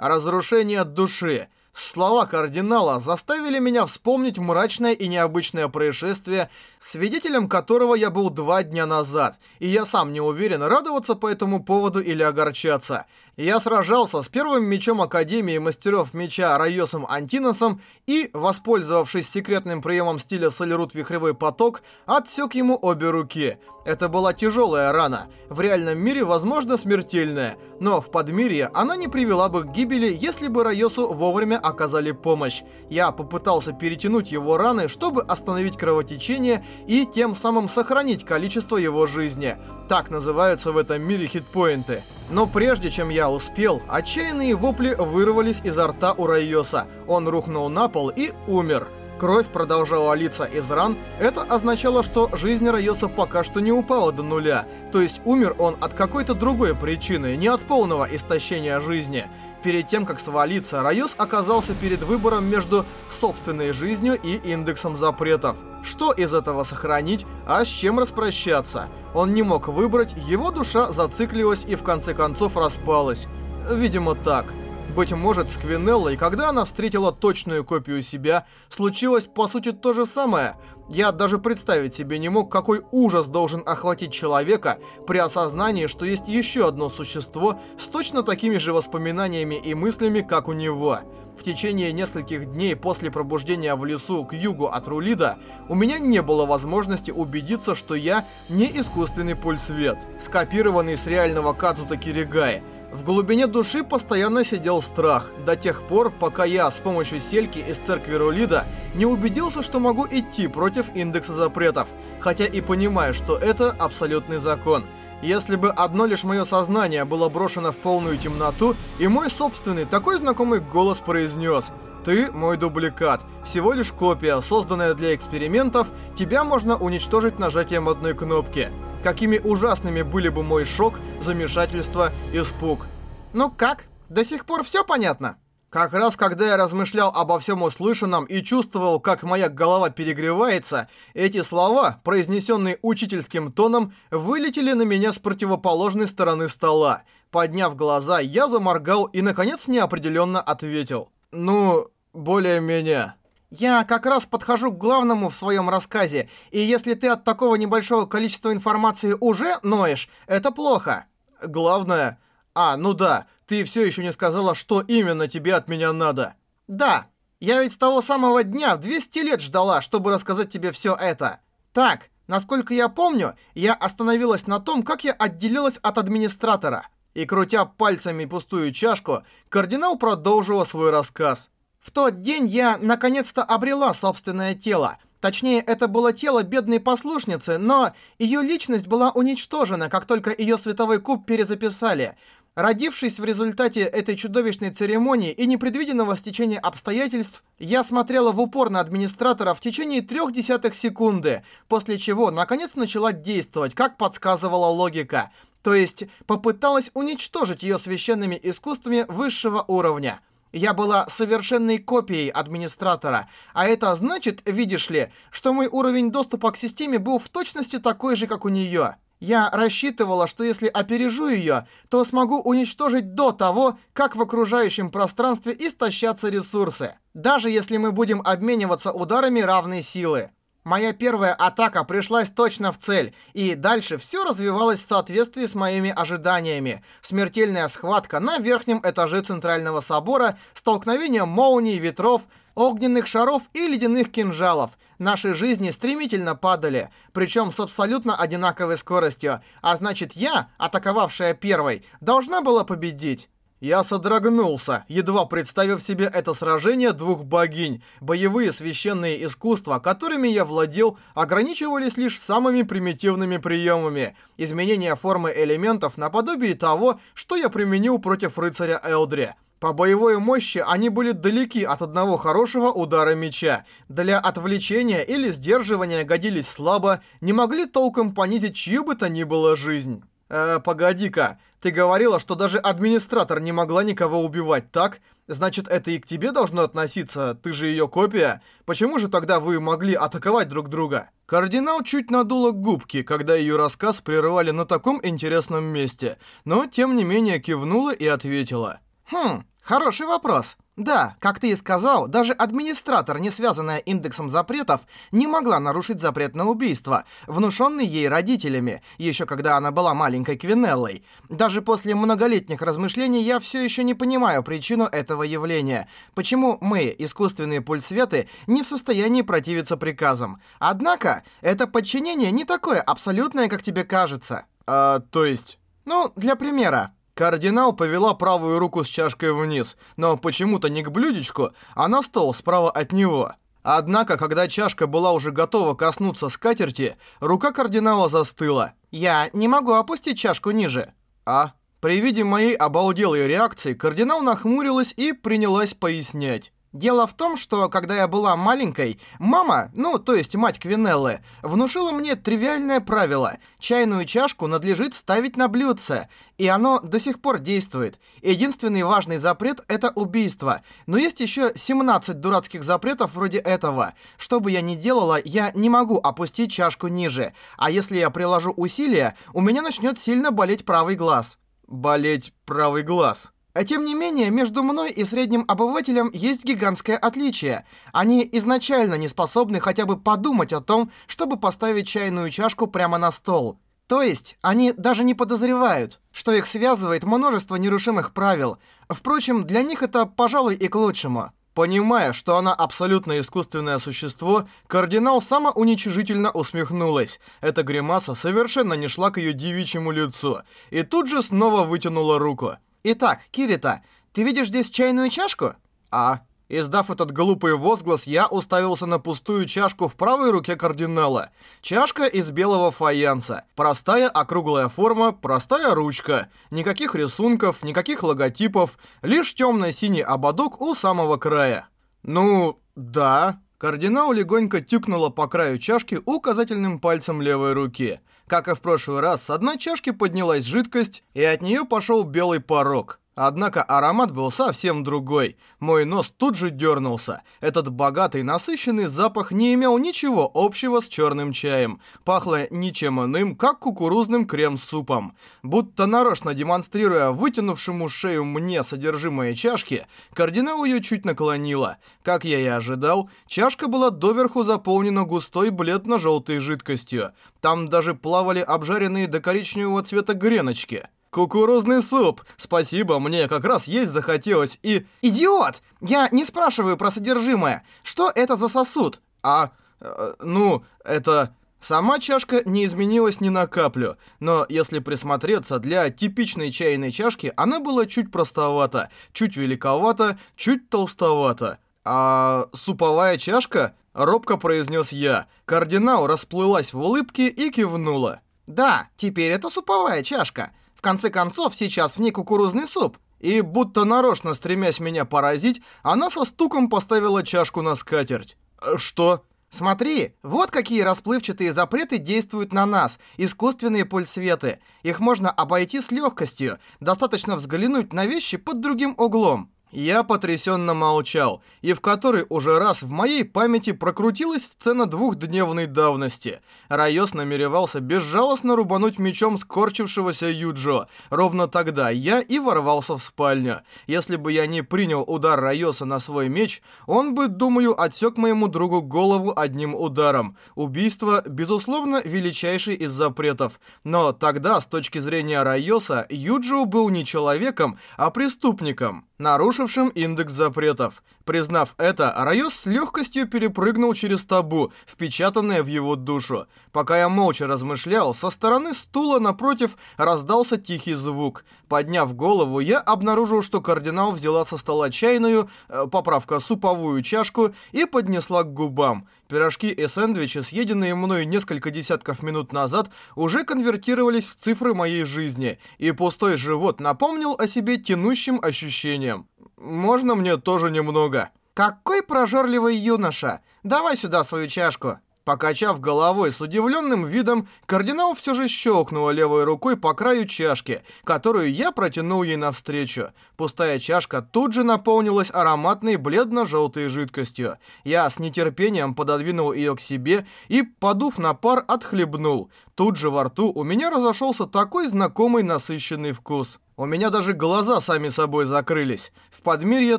Разрушение души. Слова кардинала заставили меня вспомнить мрачное и необычное происшествие, свидетелем которого я был два дня назад, и я сам не уверен, радоваться по этому поводу или огорчаться. Я сражался с первым мечом Академии мастеров меча Райосом Антиносом и, воспользовавшись секретным приемом стиля Солерут Вихревой поток, отсек ему обе руки. Это была тяжелая рана, в реальном мире, возможно, смертельная, но в подмирье она не привела бы к гибели, если бы Райосу вовремя оказали помощь. Я попытался перетянуть его раны, чтобы остановить кровотечение и тем самым сохранить количество его жизни. Так называются в этом мире хитпоинты. Но прежде чем я успел, отчаянные вопли вырвались изо рта у Райоса. Он рухнул на пол и умер. Кровь продолжала литься из ран. Это означало, что жизнь Райоса пока что не упала до нуля. То есть умер он от какой-то другой причины, не от полного истощения жизни. Перед тем, как свалиться, Райос оказался перед выбором между собственной жизнью и индексом запретов. Что из этого сохранить, а с чем распрощаться? Он не мог выбрать, его душа зациклилась и в конце концов распалась. Видимо так. Быть может, с Квинеллой, когда она встретила точную копию себя, случилось по сути то же самое. Я даже представить себе не мог, какой ужас должен охватить человека при осознании, что есть еще одно существо с точно такими же воспоминаниями и мыслями, как у него. В течение нескольких дней после пробуждения в лесу к югу от Рулида у меня не было возможности убедиться, что я не искусственный пульсвет, скопированный с реального Кадзута Киригай. В глубине души постоянно сидел страх, до тех пор, пока я с помощью сельки из церкви Рулида не убедился, что могу идти против индекса запретов, хотя и понимаю, что это абсолютный закон. Если бы одно лишь мое сознание было брошено в полную темноту, и мой собственный, такой знакомый голос произнес «Ты мой дубликат, всего лишь копия, созданная для экспериментов, тебя можно уничтожить нажатием одной кнопки» какими ужасными были бы мой шок, замешательство, испуг. Ну как? До сих пор все понятно? Как раз когда я размышлял обо всем услышанном и чувствовал, как моя голова перегревается, эти слова, произнесенные учительским тоном, вылетели на меня с противоположной стороны стола. Подняв глаза, я заморгал и, наконец, неопределенно ответил. «Ну, более-менее». Я как раз подхожу к главному в своем рассказе, и если ты от такого небольшого количества информации уже ноешь, это плохо. Главное... А, ну да, ты все еще не сказала, что именно тебе от меня надо. Да, я ведь с того самого дня 200 лет ждала, чтобы рассказать тебе все это. Так, насколько я помню, я остановилась на том, как я отделилась от администратора. И крутя пальцами пустую чашку, кардинал продолжила свой рассказ. В тот день я наконец-то обрела собственное тело. Точнее, это было тело бедной послушницы, но ее личность была уничтожена, как только ее световой куб перезаписали. Родившись в результате этой чудовищной церемонии и непредвиденного стечения обстоятельств, я смотрела в упор на администратора в течение трех десятых секунды, после чего наконец начала действовать, как подсказывала логика. То есть попыталась уничтожить ее священными искусствами высшего уровня. Я была совершенной копией администратора, а это значит, видишь ли, что мой уровень доступа к системе был в точности такой же, как у нее. Я рассчитывала, что если опережу ее, то смогу уничтожить до того, как в окружающем пространстве истощатся ресурсы, даже если мы будем обмениваться ударами равной силы. Моя первая атака пришлась точно в цель, и дальше все развивалось в соответствии с моими ожиданиями. Смертельная схватка на верхнем этаже Центрального собора, столкновение молний, ветров, огненных шаров и ледяных кинжалов. Наши жизни стремительно падали, причем с абсолютно одинаковой скоростью, а значит я, атаковавшая первой, должна была победить. Я содрогнулся, едва представив себе это сражение двух богинь. Боевые священные искусства, которыми я владел, ограничивались лишь самыми примитивными приемами. Изменение формы элементов наподобие того, что я применил против рыцаря Элдри. По боевой мощи они были далеки от одного хорошего удара меча. Для отвлечения или сдерживания годились слабо, не могли толком понизить чью бы то ни было жизнь. Э, погоди-ка. Ты говорила, что даже администратор не могла никого убивать, так? Значит, это и к тебе должно относиться, ты же ее копия. Почему же тогда вы могли атаковать друг друга? Кардинал чуть надула губки, когда ее рассказ прерывали на таком интересном месте, но тем не менее кивнула и ответила. Хм, Хороший вопрос. Да, как ты и сказал, даже администратор, не связанная индексом запретов, не могла нарушить запрет на убийство, внушенный ей родителями, еще когда она была маленькой Квинеллой. Даже после многолетних размышлений я все еще не понимаю причину этого явления. Почему мы, искусственные пульсветы, не в состоянии противиться приказам. Однако, это подчинение не такое абсолютное, как тебе кажется. А, то есть... Ну, для примера. Кардинал повела правую руку с чашкой вниз, но почему-то не к блюдечку, а на стол справа от него. Однако, когда чашка была уже готова коснуться скатерти, рука кардинала застыла. «Я не могу опустить чашку ниже». «А?» При виде моей обалделой реакции, кардинал нахмурилась и принялась пояснять. Дело в том, что когда я была маленькой, мама, ну, то есть мать Квинеллы, внушила мне тривиальное правило. Чайную чашку надлежит ставить на блюдце, и оно до сих пор действует. Единственный важный запрет — это убийство. Но есть еще 17 дурацких запретов вроде этого. Что бы я ни делала, я не могу опустить чашку ниже. А если я приложу усилия, у меня начнет сильно болеть правый глаз. Болеть правый глаз. А тем не менее, между мной и средним обывателем есть гигантское отличие. Они изначально не способны хотя бы подумать о том, чтобы поставить чайную чашку прямо на стол. То есть, они даже не подозревают, что их связывает множество нерушимых правил. Впрочем, для них это, пожалуй, и к лучшему. Понимая, что она абсолютно искусственное существо, кардинал самоуничижительно усмехнулась. Эта гримаса совершенно не шла к ее девичьему лицу. И тут же снова вытянула руку. Итак, Кирита, ты видишь здесь чайную чашку? А, издав этот глупый возглас, я уставился на пустую чашку в правой руке кардинала. Чашка из белого фаянса. Простая округлая форма, простая ручка. Никаких рисунков, никаких логотипов, лишь темно-синий ободок у самого края. Ну, да. Кардинал легонько тюкнула по краю чашки указательным пальцем левой руки. Как и в прошлый раз, с одной чашки поднялась жидкость, и от нее пошел белый порог. Однако аромат был совсем другой. Мой нос тут же дернулся. Этот богатый, насыщенный запах не имел ничего общего с черным чаем. Пахло ничем иным, как кукурузным крем-супом. Будто нарочно демонстрируя вытянувшему шею мне содержимое чашки, кардинал ее чуть наклонила. Как я и ожидал, чашка была доверху заполнена густой бледно-желтой жидкостью. Там даже плавали обжаренные до коричневого цвета греночки. Кукурузный суп. Спасибо, мне как раз есть захотелось и... Идиот! Я не спрашиваю про содержимое. Что это за сосуд? А, э, ну, это... Сама чашка не изменилась ни на каплю, но если присмотреться, для типичной чайной чашки она была чуть простовата, чуть великовата, чуть толстовата. А суповая чашка? Робко произнес я. Кардинал расплылась в улыбке и кивнула. Да, теперь это суповая чашка. В конце концов, сейчас в ней кукурузный суп. И будто нарочно стремясь меня поразить, она со стуком поставила чашку на скатерть. Э, что? Смотри, вот какие расплывчатые запреты действуют на нас, искусственные пульсветы. Их можно обойти с легкостью, достаточно взглянуть на вещи под другим углом. Я потрясенно молчал, и в который уже раз в моей памяти прокрутилась сцена двухдневной давности. Райос намеревался безжалостно рубануть мечом скорчившегося Юджо. Ровно тогда я и ворвался в спальню. Если бы я не принял удар Райоса на свой меч, он бы, думаю, отсек моему другу голову одним ударом. Убийство, безусловно, величайший из запретов. Но тогда, с точки зрения Райоса, Юджо был не человеком, а преступником нарушившим индекс запретов. Признав это, Райос с легкостью перепрыгнул через табу, впечатанное в его душу. Пока я молча размышлял, со стороны стула напротив раздался тихий звук. Подняв голову, я обнаружил, что кардинал взяла со стола чайную, э, поправка, суповую чашку и поднесла к губам. Пирожки и сэндвичи, съеденные мной несколько десятков минут назад, уже конвертировались в цифры моей жизни, и пустой живот напомнил о себе тянущим ощущением. Можно мне тоже немного? Какой прожорливый юноша! Давай сюда свою чашку. Покачав головой с удивленным видом, кардинал все же щелкнула левой рукой по краю чашки, которую я протянул ей навстречу. Пустая чашка тут же наполнилась ароматной бледно-желтой жидкостью. Я с нетерпением пододвинул ее к себе и, подув на пар, отхлебнул. Тут же во рту у меня разошелся такой знакомый насыщенный вкус. У меня даже глаза сами собой закрылись. В Подмирье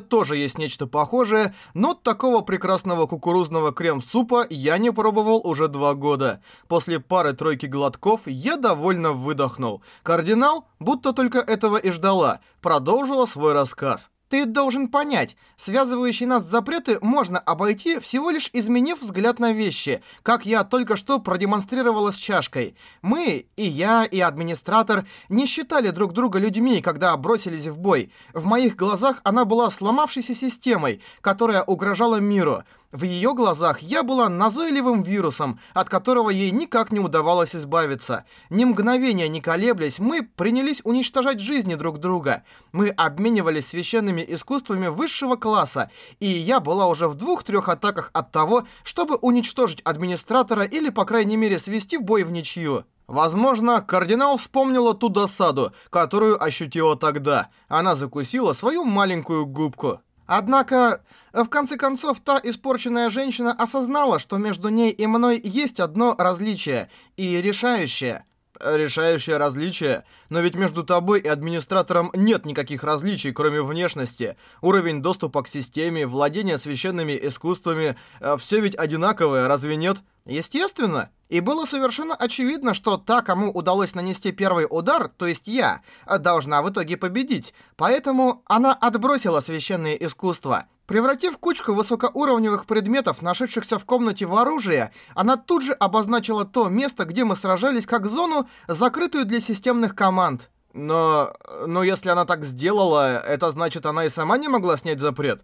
тоже есть нечто похожее, но такого прекрасного кукурузного крем-супа я не пробовал уже два года. После пары-тройки глотков я довольно выдохнул. Кардинал, будто только этого и ждала, продолжила свой рассказ. Ты должен понять, связывающие нас запреты можно обойти, всего лишь изменив взгляд на вещи, как я только что продемонстрировала с чашкой. Мы, и я, и администратор, не считали друг друга людьми, когда бросились в бой. В моих глазах она была сломавшейся системой, которая угрожала миру. В ее глазах я была назойливым вирусом, от которого ей никак не удавалось избавиться. Ни мгновения не колеблясь, мы принялись уничтожать жизни друг друга. Мы обменивались священными искусствами высшего класса, и я была уже в двух-трех атаках от того, чтобы уничтожить администратора или, по крайней мере, свести бой в ничью. Возможно, кардинал вспомнила ту досаду, которую ощутила тогда. Она закусила свою маленькую губку. Однако, в конце концов, та испорченная женщина осознала, что между ней и мной есть одно различие, и решающее. Решающее различие? Но ведь между тобой и администратором нет никаких различий, кроме внешности. Уровень доступа к системе, владение священными искусствами, э, все ведь одинаковое, разве нет? Естественно. И было совершенно очевидно, что та, кому удалось нанести первый удар, то есть я, должна в итоге победить. Поэтому она отбросила священные искусства. Превратив кучку высокоуровневых предметов, нашедшихся в комнате в оружие, она тут же обозначила то место, где мы сражались, как зону, закрытую для системных команд. Но... но если она так сделала, это значит, она и сама не могла снять запрет?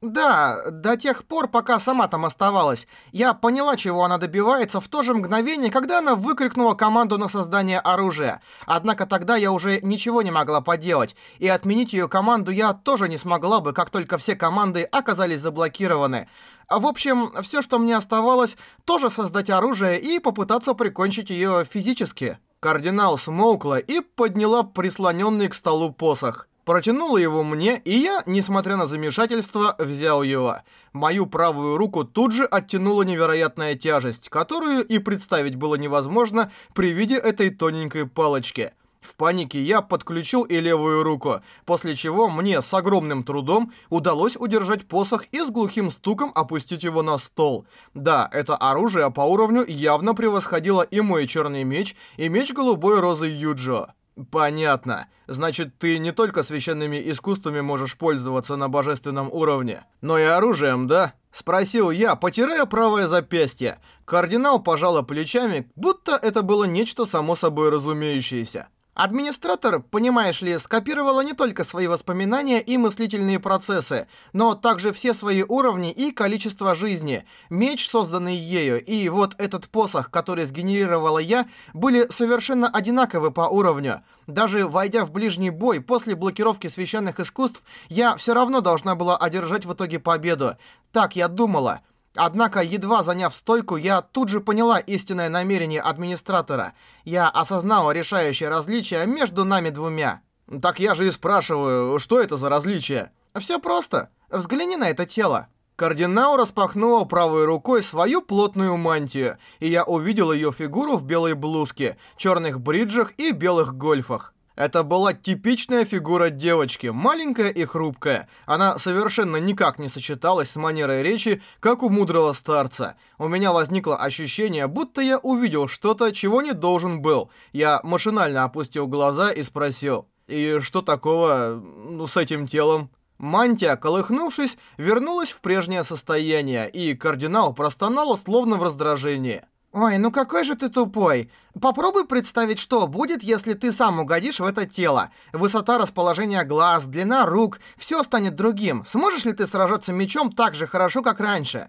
Да, до тех пор, пока сама там оставалась. Я поняла, чего она добивается в то же мгновение, когда она выкрикнула команду на создание оружия. Однако тогда я уже ничего не могла поделать, и отменить ее команду я тоже не смогла бы, как только все команды оказались заблокированы. В общем, все, что мне оставалось, тоже создать оружие и попытаться прикончить ее физически. Кардинал смолкла и подняла прислоненный к столу посох протянула его мне, и я, несмотря на замешательство, взял его. Мою правую руку тут же оттянула невероятная тяжесть, которую и представить было невозможно при виде этой тоненькой палочки. В панике я подключил и левую руку, после чего мне с огромным трудом удалось удержать посох и с глухим стуком опустить его на стол. Да, это оружие по уровню явно превосходило и мой черный меч, и меч голубой розы Юджо. Понятно. Значит, ты не только священными искусствами можешь пользоваться на божественном уровне, но и оружием, да? Спросил я, потирая правое запястье. Кардинал пожала плечами, будто это было нечто само собой разумеющееся. Администратор, понимаешь ли, скопировала не только свои воспоминания и мыслительные процессы, но также все свои уровни и количество жизни. Меч, созданный ею, и вот этот посох, который сгенерировала я, были совершенно одинаковы по уровню. Даже войдя в ближний бой после блокировки священных искусств, я все равно должна была одержать в итоге победу. Так я думала. Однако, едва заняв стойку, я тут же поняла истинное намерение администратора. Я осознала решающее различие между нами двумя. Так я же и спрашиваю, что это за различие? Все просто. Взгляни на это тело. Кардинал распахнула правой рукой свою плотную мантию, и я увидел ее фигуру в белой блузке, черных бриджах и белых гольфах. Это была типичная фигура девочки, маленькая и хрупкая. Она совершенно никак не сочеталась с манерой речи, как у мудрого старца. У меня возникло ощущение, будто я увидел что-то, чего не должен был. Я машинально опустил глаза и спросил, «И что такого ну, с этим телом?» Мантия, колыхнувшись, вернулась в прежнее состояние, и кардинал простонала словно в раздражении. Ой, ну какой же ты тупой. Попробуй представить, что будет, если ты сам угодишь в это тело. Высота расположения глаз, длина рук, все станет другим. Сможешь ли ты сражаться мечом так же хорошо, как раньше?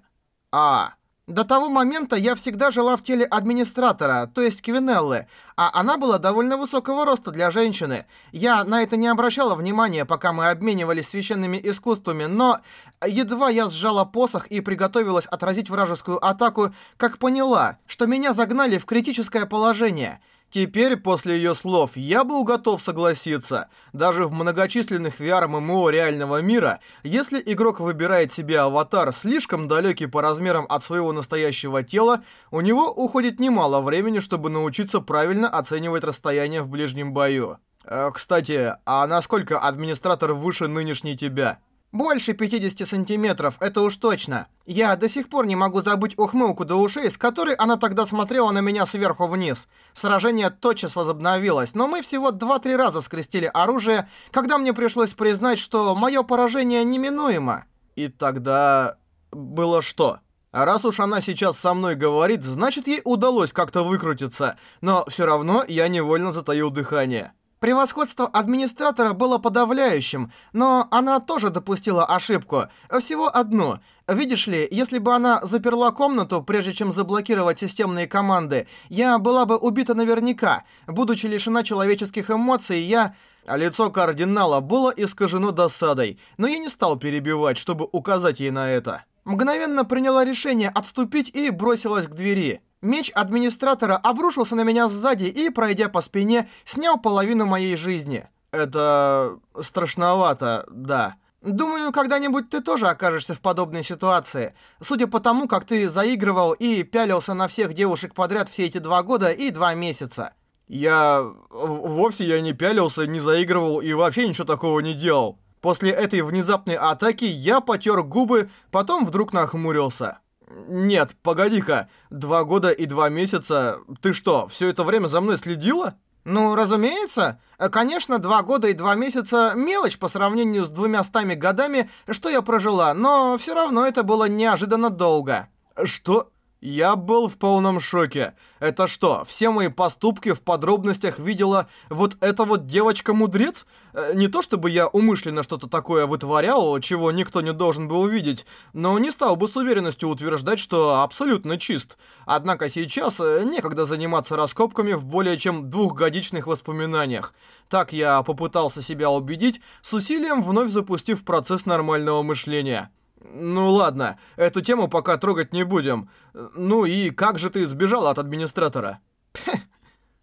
А, до того момента я всегда жила в теле администратора, то есть Квинеллы, а она была довольно высокого роста для женщины. Я на это не обращала внимания, пока мы обменивались священными искусствами, но едва я сжала посох и приготовилась отразить вражескую атаку, как поняла, что меня загнали в критическое положение. Теперь, после ее слов, я был готов согласиться. Даже в многочисленных VR-MMO реального мира, если игрок выбирает себе аватар, слишком далекий по размерам от своего настоящего тела, у него уходит немало времени, чтобы научиться правильно оценивать расстояние в ближнем бою. Э, кстати, а насколько администратор выше нынешней тебя? Больше 50 сантиметров, это уж точно. Я до сих пор не могу забыть ухмылку до ушей, с которой она тогда смотрела на меня сверху вниз. Сражение тотчас возобновилось, но мы всего 2-3 раза скрестили оружие, когда мне пришлось признать, что мое поражение неминуемо. И тогда... было что? А раз уж она сейчас со мной говорит, значит ей удалось как-то выкрутиться, но все равно я невольно затаил дыхание. Превосходство администратора было подавляющим, но она тоже допустила ошибку. Всего одну. Видишь ли, если бы она заперла комнату, прежде чем заблокировать системные команды, я была бы убита наверняка. Будучи лишена человеческих эмоций, я... А лицо кардинала было искажено досадой, но я не стал перебивать, чтобы указать ей на это. Мгновенно приняла решение отступить и бросилась к двери. Меч администратора обрушился на меня сзади и, пройдя по спине, снял половину моей жизни. Это страшновато, да. Думаю, когда-нибудь ты тоже окажешься в подобной ситуации. Судя по тому, как ты заигрывал и пялился на всех девушек подряд все эти два года и два месяца. Я... вовсе я не пялился, не заигрывал и вообще ничего такого не делал. После этой внезапной атаки я потер губы, потом вдруг нахмурился. «Нет, погоди-ка, два года и два месяца... Ты что, все это время за мной следила?» «Ну, разумеется. Конечно, два года и два месяца — мелочь по сравнению с двумя стами годами, что я прожила, но все равно это было неожиданно долго». «Что?» Я был в полном шоке. Это что, все мои поступки в подробностях видела вот эта вот девочка-мудрец? Э, не то чтобы я умышленно что-то такое вытворял, чего никто не должен был увидеть, но не стал бы с уверенностью утверждать, что абсолютно чист. Однако сейчас э, некогда заниматься раскопками в более чем двухгодичных воспоминаниях. Так я попытался себя убедить, с усилием вновь запустив процесс нормального мышления. Ну ладно, эту тему пока трогать не будем. Ну и как же ты сбежала от администратора?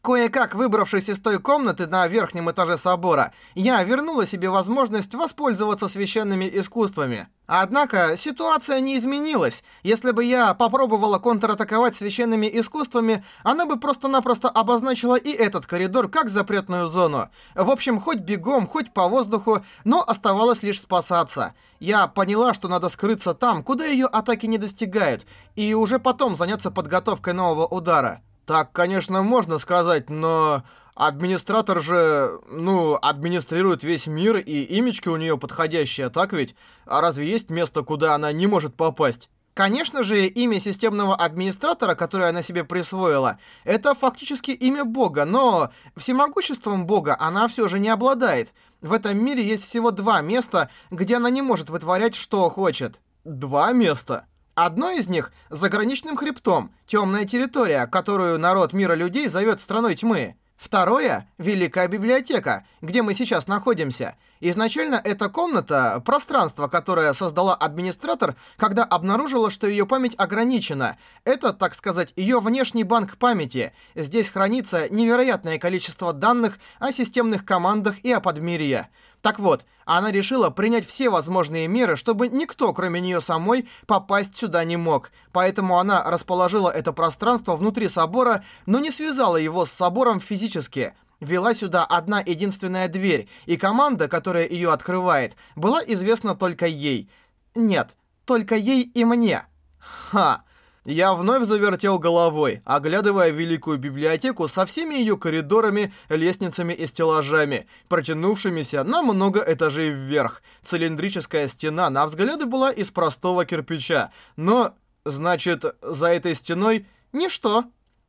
Кое-как выбравшись из той комнаты на верхнем этаже собора, я вернула себе возможность воспользоваться священными искусствами. Однако ситуация не изменилась. Если бы я попробовала контратаковать священными искусствами, она бы просто-напросто обозначила и этот коридор как запретную зону. В общем, хоть бегом, хоть по воздуху, но оставалось лишь спасаться. Я поняла, что надо скрыться там, куда ее атаки не достигают, и уже потом заняться подготовкой нового удара. Так, конечно, можно сказать, но администратор же, ну, администрирует весь мир, и имечки у нее подходящие, так ведь? А разве есть место, куда она не может попасть? Конечно же, имя системного администратора, которое она себе присвоила, это фактически имя Бога, но всемогуществом Бога она все же не обладает. В этом мире есть всего два места, где она не может вытворять, что хочет. Два места? Одно из них — заграничным хребтом, темная территория, которую народ мира людей зовет страной тьмы. Второе — Великая библиотека, где мы сейчас находимся. Изначально эта комната — пространство, которое создала администратор, когда обнаружила, что ее память ограничена. Это, так сказать, ее внешний банк памяти. Здесь хранится невероятное количество данных о системных командах и о подмирье. Так вот, она решила принять все возможные меры, чтобы никто, кроме нее самой, попасть сюда не мог. Поэтому она расположила это пространство внутри собора, но не связала его с собором физически. Вела сюда одна единственная дверь, и команда, которая ее открывает, была известна только ей. Нет, только ей и мне. Ха! Я вновь завертел головой, оглядывая великую библиотеку со всеми ее коридорами, лестницами и стеллажами, протянувшимися на много этажей вверх. Цилиндрическая стена, на взгляды, была из простого кирпича, но, значит, за этой стеной ничто.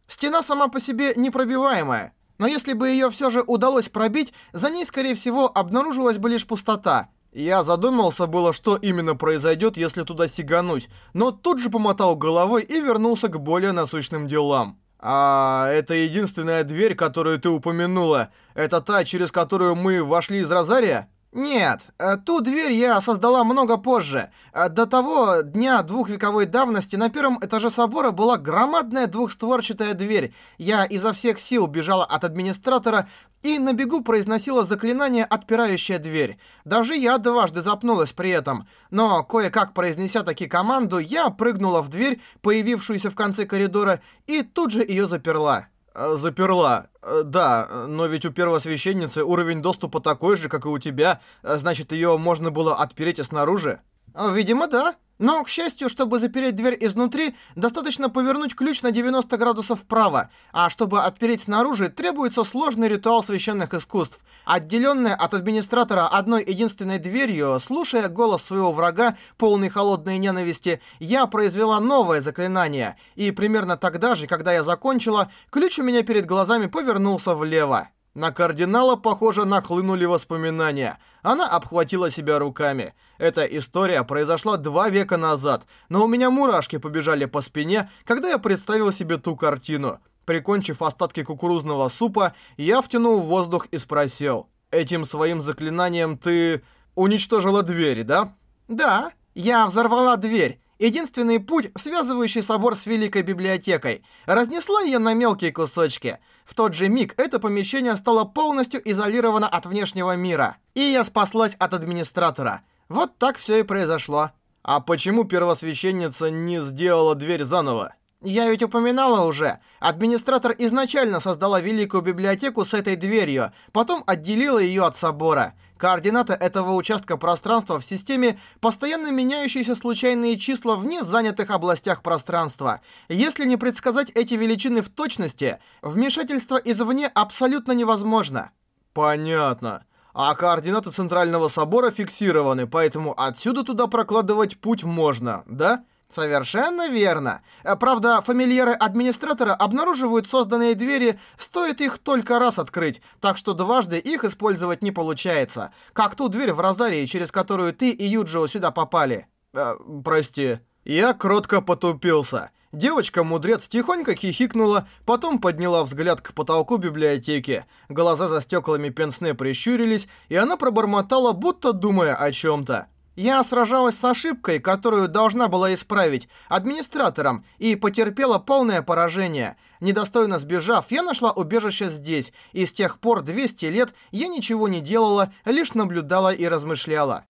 Стена сама по себе непробиваемая. Но если бы ее все же удалось пробить, за ней, скорее всего, обнаружилась бы лишь пустота. Я задумался было, что именно произойдет, если туда сигануть, но тут же помотал головой и вернулся к более насущным делам. А это единственная дверь, которую ты упомянула, это та, через которую мы вошли из Розария? Нет, э, ту дверь я создала много позже. Э, до того дня двухвековой давности на первом этаже собора была громадная двухстворчатая дверь. Я изо всех сил бежала от администратора и на бегу произносила заклинание, отпирающее дверь. Даже я дважды запнулась при этом. Но кое-как произнеся таки команду, я прыгнула в дверь, появившуюся в конце коридора, и тут же ее заперла. Э, заперла. Э, да, но ведь у первосвященницы уровень доступа такой же, как и у тебя. Э, значит, ее можно было отпереть и снаружи? Видимо, да. Но, к счастью, чтобы запереть дверь изнутри, достаточно повернуть ключ на 90 градусов вправо, а чтобы отпереть снаружи, требуется сложный ритуал священных искусств. Отделенная от администратора одной единственной дверью, слушая голос своего врага, полный холодной ненависти, я произвела новое заклинание, и примерно тогда же, когда я закончила, ключ у меня перед глазами повернулся влево. На кардинала, похоже, нахлынули воспоминания. Она обхватила себя руками. Эта история произошла два века назад, но у меня мурашки побежали по спине, когда я представил себе ту картину. Прикончив остатки кукурузного супа, я втянул воздух и спросил. «Этим своим заклинанием ты уничтожила двери, да?» «Да, я взорвала дверь. Единственный путь, связывающий собор с Великой Библиотекой. Разнесла ее на мелкие кусочки. В тот же миг это помещение стало полностью изолировано от внешнего мира. И я спаслась от администратора. Вот так все и произошло. А почему первосвященница не сделала дверь заново? Я ведь упоминала уже. Администратор изначально создала Великую Библиотеку с этой дверью, потом отделила ее от собора. Координаты этого участка пространства в системе постоянно меняющиеся случайные числа в незанятых областях пространства. Если не предсказать эти величины в точности, вмешательство извне абсолютно невозможно. Понятно. А координаты Центрального Собора фиксированы, поэтому отсюда туда прокладывать путь можно, да? Совершенно верно. Э, правда, фамильеры администратора обнаруживают созданные двери, стоит их только раз открыть, так что дважды их использовать не получается. Как ту дверь в Розарии, через которую ты и Юджио сюда попали. Э, прости. Я кротко потупился. Девочка-мудрец тихонько хихикнула, потом подняла взгляд к потолку библиотеки. Глаза за стеклами пенсне прищурились, и она пробормотала, будто думая о чем-то. Я сражалась с ошибкой, которую должна была исправить, администратором, и потерпела полное поражение. Недостойно сбежав, я нашла убежище здесь, и с тех пор 200 лет я ничего не делала, лишь наблюдала и размышляла.